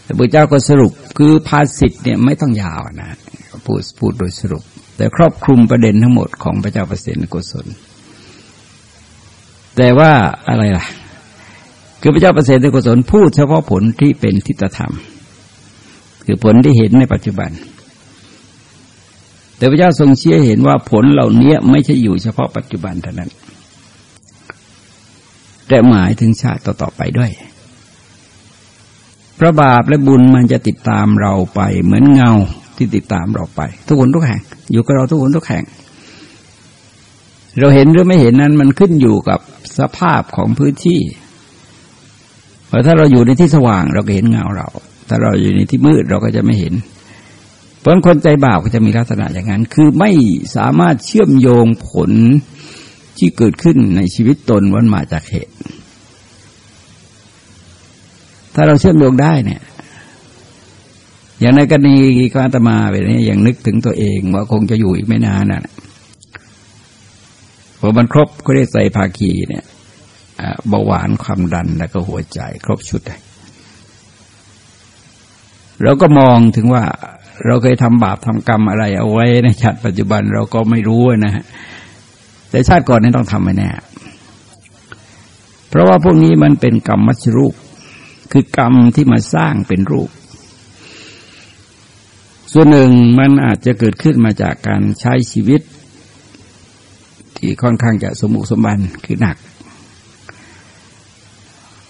Speaker 1: แต่พระเจ้าก็สรุปคือภาษิตเนี่ยไม่ต้องยาวนะพูดพูดโดยสรุป แต่ครอบคลุมประเด็นทั้งหมดของพระเจ้าประเสริฐนิโกศล แต่ว่าอะไรล่ะ คือพระเจ้าประเสริฐในกุศลพูดเฉพาะผลที่เป็นทิฏฐธรรม คือผลที่เห็นในปัจจุบัน แต่พระเจ้าทรงเชี่ยเห็นว่าผลเหล่านี้ไม่ใช่อยู่เฉพาะปัจจุบันเท่านั้น แต่หมายถึงชาติต่อๆไปด้วยพระบาปและบุญมันจะติดตามเราไปเหมือนเงาที่ติดตามเราไป ทุกคนทุกแห่ง อยู่กับเราทุกคนทุกแห่ง เราเห็นหรือไม่เห็นนั้นมันขึ้นอยู่กับ สภาพของพื้นที่เพราะถ้าเราอยู่ในที่สว่างเราก็เห็นเงาเรา ถ้าเราอยู่ในที่มืดเราก็จะไม่เห็น เพราะคนใจบาปก็จะมีลักษณะอย่างนั้น คือไม่สามารถเชื่อมโยงผลที่เกิดขึ้นในชีวิตตนวันมาจากเหตุ ถ้าเราเชื่อมโยงได้เนี่ย อย่างในกรณีก็อาตมาแบบนี้อย่างนึกถึงตัวเองว่าคงจะอยู่อีกไม่นานน่ะ พอมันครบก็เรียกใส่ภาคีเนี่ยเบาหวานความดันแล้วก็หัวใจครบชุดเลยเราก็มองถึงว่าเราเคยทำบาปทำกรรมอะไรเอาไว้ในชาติปัจจุบันเราก็ไม่รู้นะฮะแต่ชาติก่อนนี่ต้องทำไปแน่เพราะว่าพวกนี้มันเป็นกรรมมัชรูป คือกรรมที่มาสร้างเป็นรูป ส่วนหนึ่งมันอาจจะเกิดขึ้นมาจากการใช้ชีวิต ที่ค่อนข้างจะสมบุกสมบันคือหนัก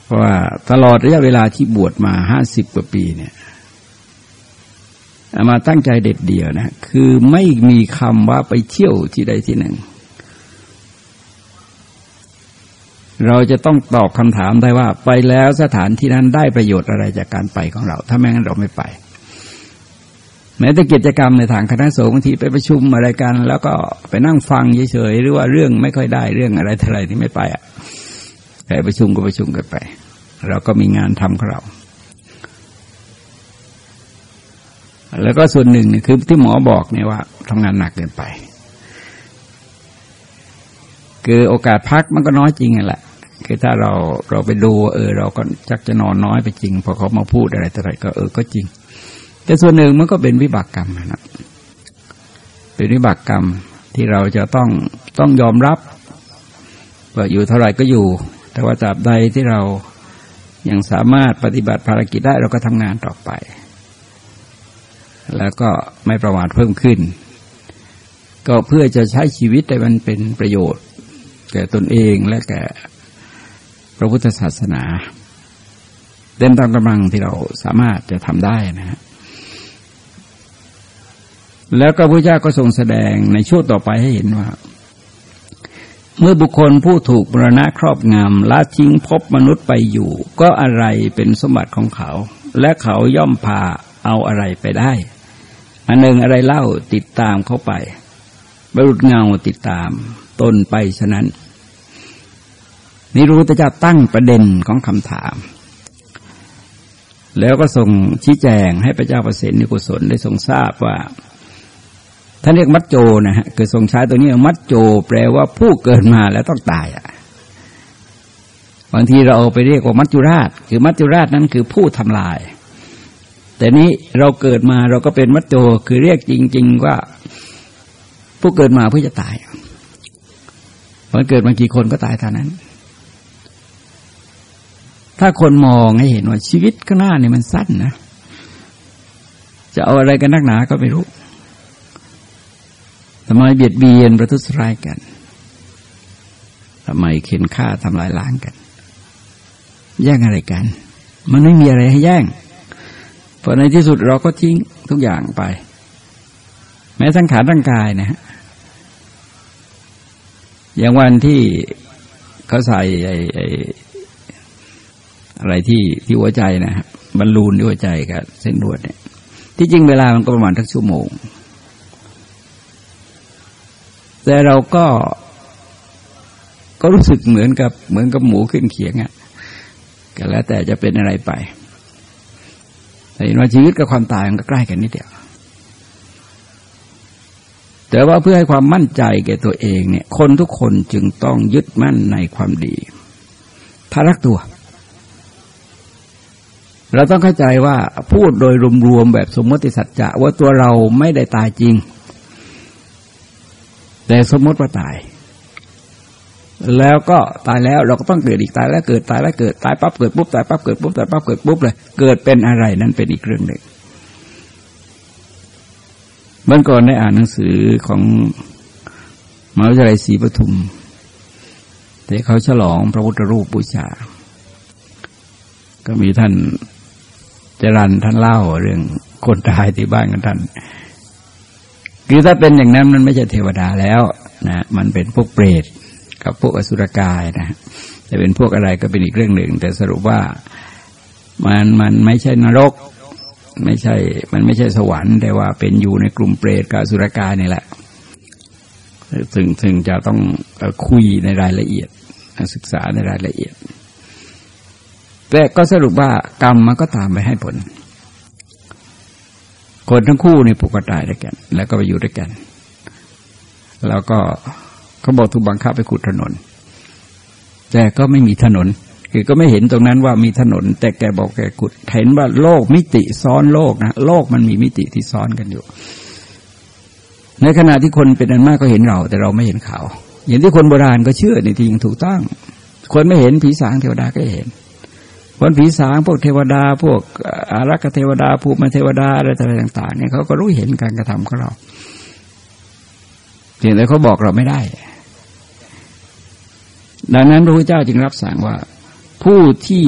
Speaker 1: เพราะว่าตลอดระยะเวลาที่บวชมาห้าสิบกว่าปีเนี่ยมาตั้งใจเด็ดเดี่ยวนะ คือไม่มีคำว่าไปเที่ยวที่ใดที่หนึ่ง เราจะต้องตอบคำถามได้ว่า ไปแล้วสถานที่นั้นได้ประโยชน์อะไรจากการไปของเรา ถ้าไม่งั้นเราไม่ไป แม้แต่กิจกรรมในทางคณะสงฆ์บางทีไปประชุมอะไรกัน แล้วก็ไปนั่งฟังเฉยๆหรือว่าเรื่องไม่ค่อยได้เรื่องอะไรเท่าไรที่ไม่ไปอะแต่ประชุมก็ประชุมกันไป เราก็มีงานทำของเรา แล้วก็ส่วนหนึ่งคือที่หมอบอกเนี่ยว่าทำงานหนักเกินไป คือโอกาสพักมันก็น้อยจริงแหละคือถ้าเราเราไปดู เออ เราก็จักจะนอนน้อยไปจริง พอเขามาพูดอะไรต่ออะไรก็เออก็จริง แต่ส่วนหนึ่งมันก็เป็นวิบากกรรมนะเป็นวิบากกรรมที่เราจะต้องต้องยอมรับว่าอยู่เท่าไหร่ก็อยู่ แต่ว่าตราบใดที่เรายังสามารถปฏิบัติภารกิจได้เราก็ทำงานต่อไป แล้วก็ไม่ประมาทเพิ่มขึ้น ก็เพื่อจะใช้ชีวิตให้มันเป็นประโยชน์ แก่ตนเองและแก่พระพุทธศาสนาเต็มตามกำลังที่เราสามารถจะทำได้นะฮะ แล้วก็พระเจ้าก็ทรงแสดงในช่วงต่อไปให้เห็นว่า เมื่อบุคคลผู้ถูกบรณะครอบงำละทิ้งพบมนุษย์ไปอยู่ ก็อะไรเป็นสมบัติของเขา และเขาย่อมพาเอาอะไรไปได้ อันหนึ่งอะไรเล่าติดตามเข้าไป บรุษเงาติดตามตนไปฉะนั้นนี่รู้จะตั้งประเด็นของคำถาม แล้วก็ส่งชี้แจงให้พระเจ้าประสิทธินิกุศลได้ทรงทราบว่า ท่านเรียกมัจโจนะฮะคือทรงใช้ตัวนี้มัจโจ แปลว่าผู้เกิดมาแล้วต้องตายอะบางทีเราเอาไปเรียกว่ามัจจุราช คือมัจจุราชนั้นคือผู้ทำลาย แต่นี้เราเกิดมาเราก็เป็นมัจโจคือเรียกจริง ๆ ว่า ผู้เกิดมาเพื่อจะตายมันเกิดมากี่คนก็ตายเท่านั้น ถ้าคนมองให้เห็นว่าชีวิตข้างหน้าเนี่ยมันสั้นนะ จะเอาอะไรกันนักหนาก็ไม่รู้ ทำไมเบียดเบียนประทุษร้ายกันทำไมเข็นฆ่าทำลายล้างกัน แย่งอะไรกัน มันไม่มีอะไรให้แย่งพอในที่สุดเราก็ทิ้งทุกอย่างไป แม้สังขารร่างกายนะฮะอย่างวันที่เขาใส่ไอ้ไอ้อะไรที่ที่หัวใจนะฮะบรรลูนที่หัวใจกับเส้นลวดเนี่ย ที่จริงเวลามันก็ประมาณทักชั่วโมง แต่เราก็ก็รู้สึกเหมือนกับเหมือนกับหมูขึ้นเขียงอะ่ะก็แล้วแต่จะเป็นอะไรไปแต่ว่าชีวิตกับความตายมันก็ใกล้กันนิดเดียว แต่ว่าเพื่อให้ความมั่นใจแก่ตัวเองเนี่ย คนทุกคนจึงต้องยึดมั่นในความดี ถ้ารักตัว เราต้องเข้าใจว่าพูดโดยรวมๆแบบสมมติสัจจะว่าตัวเราไม่ได้ตายจริง แต่สมมติว่าตาย แล้วก็ตายแล้วเราก็ต้องเกิดอีกตายแล้วเกิดตายแล้วเกิดตายปั๊บเกิดปุ๊บตายปั๊บเกิดปุ๊บตายปั๊บเกิดปุ๊บเลยเกิดเป็นอะไรนั่นเป็นอีกเรื่องหนึ่งเมื่อก่อนได้อ่านหนังสือของมหาวิทยาลัยศรีปทุมทแต่เขาฉลองพระพุทธรูปบูชา ก็มีท่านจรันท่านเล่าเรื่องคนตายที่บ้านของท่าน คือถ้าเป็นอย่างนั้นมันไม่ใช่เทวดาแล้วนะมันเป็นพวกเปรตกับพวกอสุรกายนะจะเป็นพวกอะไรก็เป็นอีกเรื่องหนึ่ง แต่สรุปว่ามันมันไม่ใช่นรก ไม่ใช่ มันไม่ใช่สวรรค์ แต่ว่าเป็นอยู่ในกลุ่มเปรตกับอสุรกายนี่แหละถึงถึงจะต้องคุยในรายละเอียดศึกษาในรายละเอียดแต่ก็สรุปว่ากรรมมันก็ตามไปให้ผล คนทั้งคู่นี่ผูกกระตายด้วยกัน แล้วก็ไปอยู่ด้วยกัน แล้วก็เขาบอกถูกบังคับไปขุดถนน แต่ก็ไม่มีถนน คือก็ไม่เห็นตรงนั้นว่ามีถนน แต่แกบอกแกขุดเห็นว่าโลกมิติซ้อนโลกนะโลกมันมีมิติที่ซ้อนกันอยู่ ในขณะที่คนเป็นอันมากก็เห็นเรา แต่เราไม่เห็นเขาอย่างที่คนโบราณก็เชื่อในที่ยังถูกต้องคนไม่เห็นผีสางเทวดาก็เห็น คนผีสางพวกเทวดา พวกอารักษ์เทวดาภูมิเทวดาอะไรต่างๆเนี่ยเขาก็รู้เห็นการกระทำของเราเพียงแต่เขาบอกเราไม่ได้ ดังนั้นพระพุทธเจ้าจึงรับสั่งว่า ผู้ที่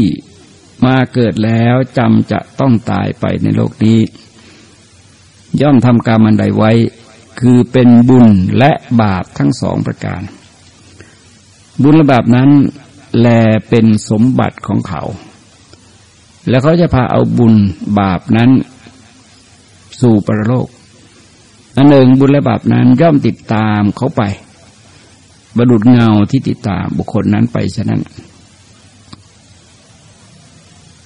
Speaker 1: มาเกิดแล้วจำจะต้องตายไปในโลกนี้ ย่อมทำกรรมอันใดไว้ คือเป็นบุญและบาปทั้งสองประการ บุญและบาปนั้นแลเป็นสมบัติของเขา แล้วเขาจะพาเอาบุญบาปนั้น สู่ประโลกอันหนึ่งบุญและบาปนั้นย่อมติดตามเขาไปบรรดุเงาที่ติดตามบุคคลนั้นไปฉะนั้น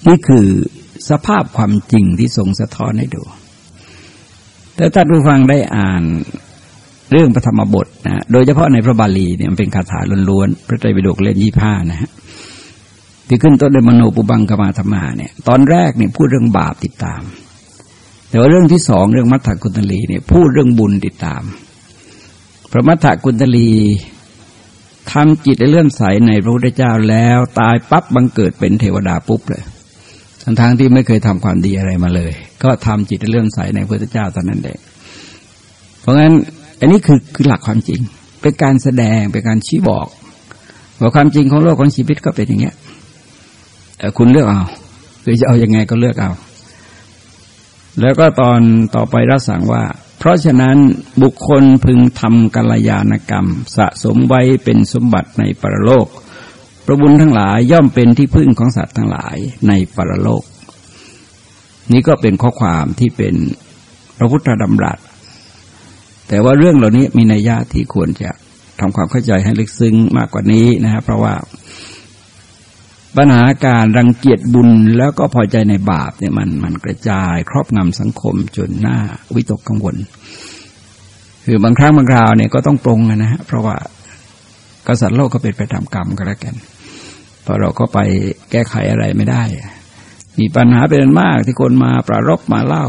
Speaker 1: นี่คือสภาพความจริงที่ทรงสะท้อนให้ดู แต่ท่านผู้ฟังได้อ่านเรื่องพระธรรมบทนะ โดยเฉพาะในพระบาลีเนี่ยมันเป็นคาถาล้วนๆ พระไตรปิฎกเล่นยี่ห้านะฮะ ที่ขึ้นต้นด้วยมโนปุบังกมาธรรมาเนี่ยตอนแรกเนี่ยพูดเรื่องบาปติดตาม แต่ว่าเรื่องที่สองเรื่องมัทธกุณตลีเนี่ยพูดเรื่องบุญติดตาม พระมัทธกุณตลีทำจิตเลื่อนใสในพระพุทธเจ้าแล้วตายปั๊บบังเกิดเป็นเทวดาปุ๊บเลยทั้งทางที่ไม่เคยทำความดีอะไรมาเลย ก็ทำจิตเลื่อมใสในพระพุทธเจ้าตอนนั้นเองเพราะงั้นอันนี้คือคือหลักความจริง เป็นการแสดงเป็นการชี้บอกว่าความจริงของโลกของชีวิตก็เป็นอย่างเงี้ย คุณเลือกเอาคือจะเอาอยัางไงก็เลือกเอา แล้วก็ตอนต่อไปรับสั่งว่า เพราะฉะนั้นบุคคลพึงทำกัลยาณกรรม สะสมไว้เป็นสมบัติในปรโลก พระบุญทั้งหลายย่อมเป็นที่พึ่งของสัตว์ทั้งหลายในปรโลก นี้ก็เป็นข้อความที่เป็นพระพุทธดำรัส แต่ว่าเรื่องเหล่านี้มีนัยยะที่ควรจะทำความเข้าใจให้ลึกซึ้งมากกว่านี้นะครับเพราะว่า ปัญหาการรังเกียจบุญแล้วก็พอใจในบาปเนี่ยมันมันกระจายครอบงำสังคมจนหน้าวิตกกังวล คือบางครั้งบางคราวเนี่ยก็ต้องปรงนะฮะเพราะว่ากษัตริย์โลกก็เป็นไปตามกรรมก็แล้วกันพราะเราก็ไปแก้ไขอะไรไม่ได้ มีปัญหาเป็นมากที่คนมาปรารบมาเล่า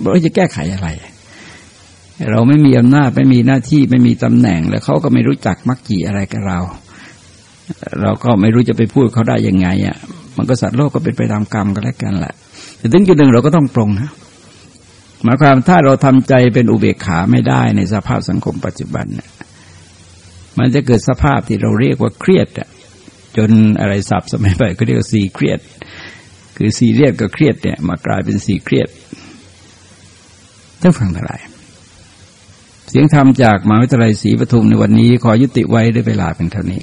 Speaker 1: เราจะแก้ไขอะไร เราไม่มีอำนาจไม่มีหน้าที่ไม่มีตำแหน่ง แล้วเขาก็ไม่รู้จักมักกี่อะไรกับเรา เราก็ไม่รู้จะไปพูดเขาได้ยังไงอะ มันก็สัตว์โลกก็เป็นไปตามกรรมก็แล้วกันแหละแต่ถึงจุดหนึ่งเราก็ต้องปรงนะหมายความถ้าเราทำใจเป็นอุเบกขาไม่ได้ในสภาพสังคมปัจจุบันเนี่ยมันจะเกิดสภาพที่เราเรียกว่าเครียดอะจนอะไรสับสมัยไปก็เรียกว่าสีเครียด คือสีเรียดกับเครียดเนี่ยมากลายเป็นสีเครียดท่านฟังอะไรเสียงธรรมจากมหาวิทยาลัยศรีปทุมในวันนี้ ขอยุติไว้ด้วยเวลาเป็นเท่านี้